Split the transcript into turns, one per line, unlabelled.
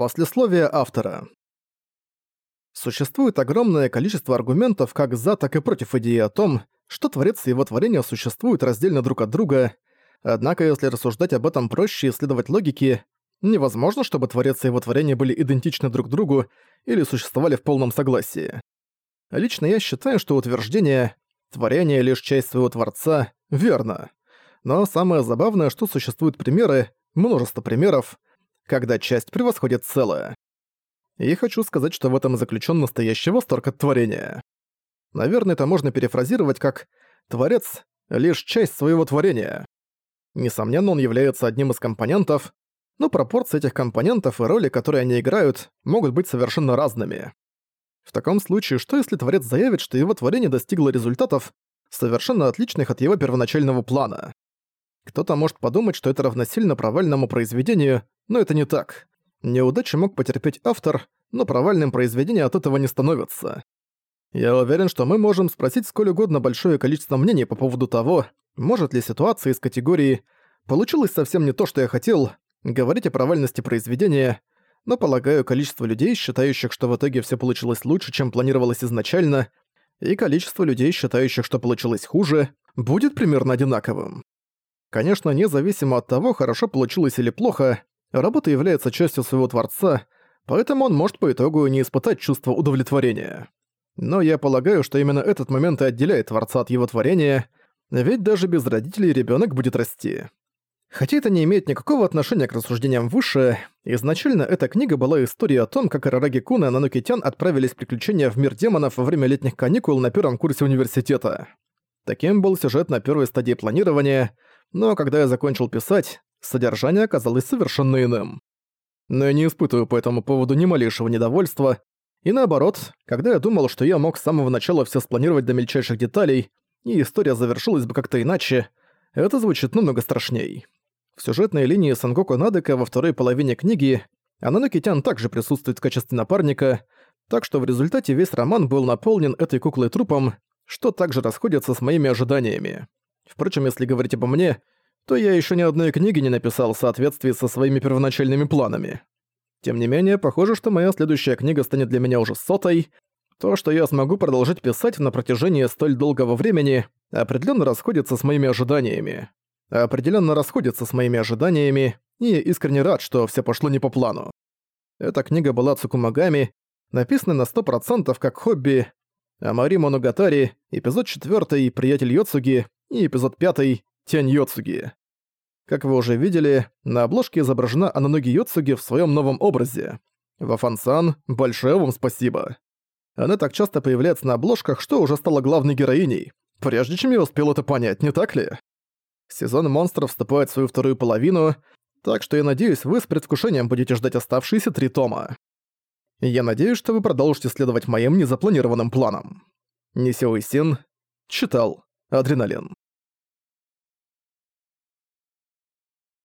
Послесловие автора. Существует огромное количество аргументов как за, так и против идеи о том, что Творец и его творения существуют раздельно друг от друга, однако если рассуждать об этом проще и следовать логике, невозможно, чтобы Творец и его творения были идентичны друг другу или существовали в полном согласии. Лично я считаю, что утверждение «творение — лишь часть своего Творца» верно. Но самое забавное, что существуют примеры, множество примеров, когда часть превосходит целое. И хочу сказать, что в этом заключен настоящий восторг от творения. Наверное, это можно перефразировать как «творец — лишь часть своего творения». Несомненно, он является одним из компонентов, но пропорции этих компонентов и роли, которые они играют, могут быть совершенно разными. В таком случае, что если творец заявит, что его творение достигло результатов, совершенно отличных от его первоначального плана? Кто-то может подумать, что это равносильно провальному произведению, но это не так. Неудачи мог потерпеть автор, но провальным произведение от этого не становится. Я уверен, что мы можем спросить сколь угодно большое количество мнений по поводу того, может ли ситуация из категории «получилось совсем не то, что я хотел» говорить о провальности произведения, но, полагаю, количество людей, считающих, что в итоге все получилось лучше, чем планировалось изначально, и количество людей, считающих, что получилось хуже, будет примерно одинаковым. Конечно, независимо от того, хорошо получилось или плохо, Работа является частью своего Творца, поэтому он может по итогу не испытать чувство удовлетворения. Но я полагаю, что именно этот момент и отделяет Творца от его творения, ведь даже без родителей ребенок будет расти. Хотя это не имеет никакого отношения к рассуждениям выше, изначально эта книга была историей о том, как Арараги Кун и Ананокитян отправились в приключения в мир демонов во время летних каникул на первом курсе университета. Таким был сюжет на первой стадии планирования, но когда я закончил писать, содержание оказалось совершенно иным. Но я не испытываю по этому поводу ни малейшего недовольства, и наоборот, когда я думал, что я мог с самого начала все спланировать до мельчайших деталей, и история завершилась бы как-то иначе, это звучит намного страшней. В сюжетной линии Сангоку Надека во второй половине книги Ананокитян также присутствует в качестве напарника, так что в результате весь роман был наполнен этой куклой трупом, что также расходится с моими ожиданиями. Впрочем, если говорить обо мне, то я еще ни одной книги не написал в соответствии со своими первоначальными планами. Тем не менее, похоже, что моя следующая книга станет для меня уже сотой. То, что я смогу продолжить писать на протяжении столь долгого времени, определенно расходится с моими ожиданиями. Определенно расходится с моими ожиданиями, и искренне рад, что все пошло не по плану. Эта книга была Цукумагами, написана на 100% как хобби, а Мари Моногатари, эпизод 4 «Приятель Йоцуги» и эпизод 5 Тень Йоцуги. Как вы уже видели, на обложке изображена Ананоги Йоцуги в своем новом образе. Вафан-сан, большое вам спасибо. Она так часто появляется на обложках, что уже стала главной героиней, прежде чем я успел это понять, не так ли? Сезон монстров вступает в свою вторую половину, так что я надеюсь, вы с предвкушением будете ждать оставшиеся три тома. Я надеюсь, что вы продолжите следовать моим незапланированным планам. Нисеуи Син читал Адреналин.